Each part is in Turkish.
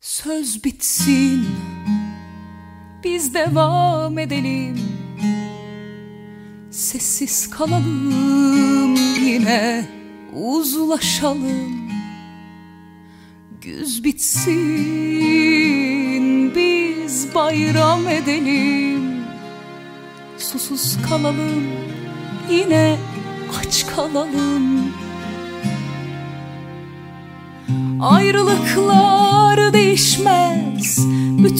Söz bitsin. Biz devam edelim. Sessiz kalalım yine. Uzlaşalım. Güz bitsin. Biz bayram edelim. Susuz kalalım. Yine aç kalalım. Ayrılıklar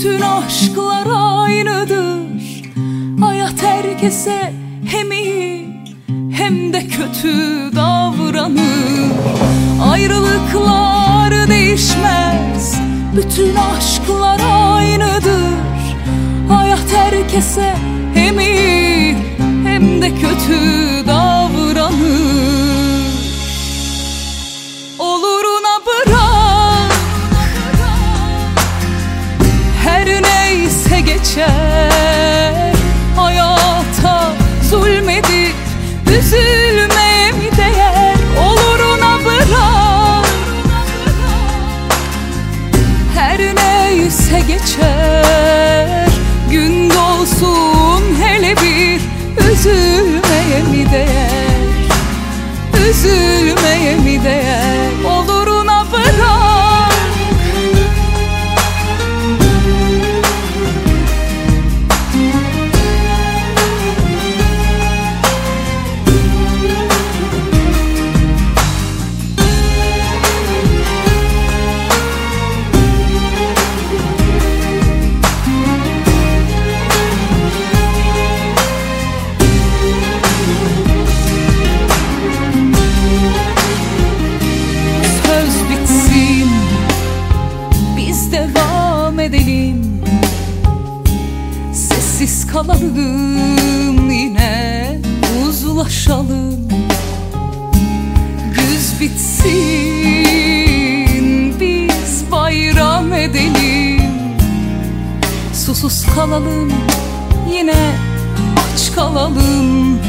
Bütün aşklar aynıdır. Hayat herkese hem iyi hem de kötü davranır. Ayrılıklar değişmez. Bütün aşklar aynıdır. Hayat herkese hem iyi hem de kötü geçer. Hayata zulmedip Üzülmeye edelim. Sessiz kalalım yine uzlaşalım. Güz bitsin biz bayram edelim. Susuz kalalım yine aç kalalım.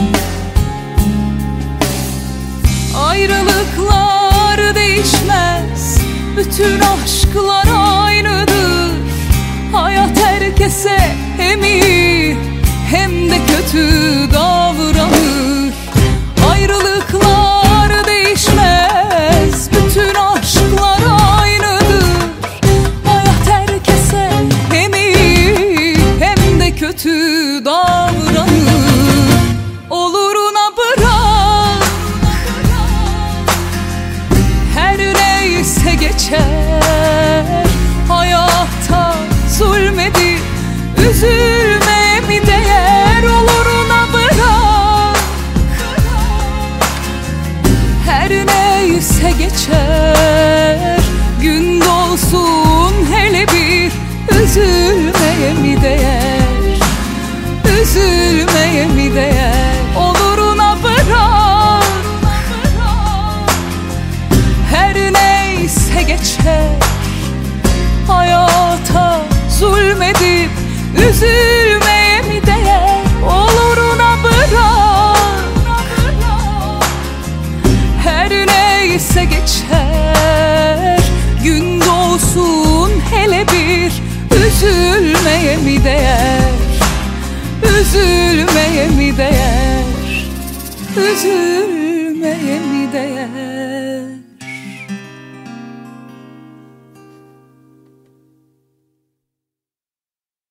Ayrılıklar değişmez Bütün aşklar herkese hem iyi hem de kötü davranır. Ayrılıklar değişmez Bütün aşklar aynıdır. Hayat herkese hem iyi hem de kötü davranır. Oluruna bırak her neyse geçer üzülmeye mi değer Oluruna bırak. Her neyse geçer Gün dolsun esse geçer. Gün doğsun hele bir. Üzülmeye mi değer? Üzülmeye mi değer? Üzülmeye mi değer?